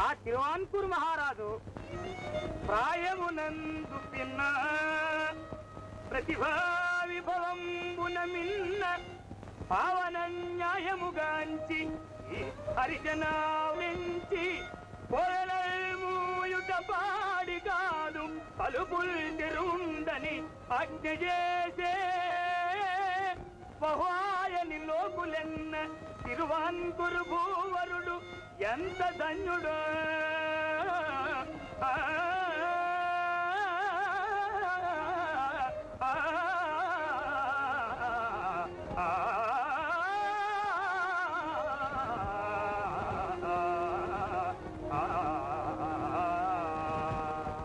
ఆ తిరువాన్కూర్ మహారాజు ప్రాయమునందు పిన్న ప్రతిభా విభవంబున మిన్న పావన న్యాయముగాంచి హరిజనావించి పొరలూయుట పాడి కాదు పలుపుల్ తిరుందని అగ్ని చేసే బహుఆయని లోకులెన్న తిరువాన్కురు భూవరుడు ఎంత ధన్యుడు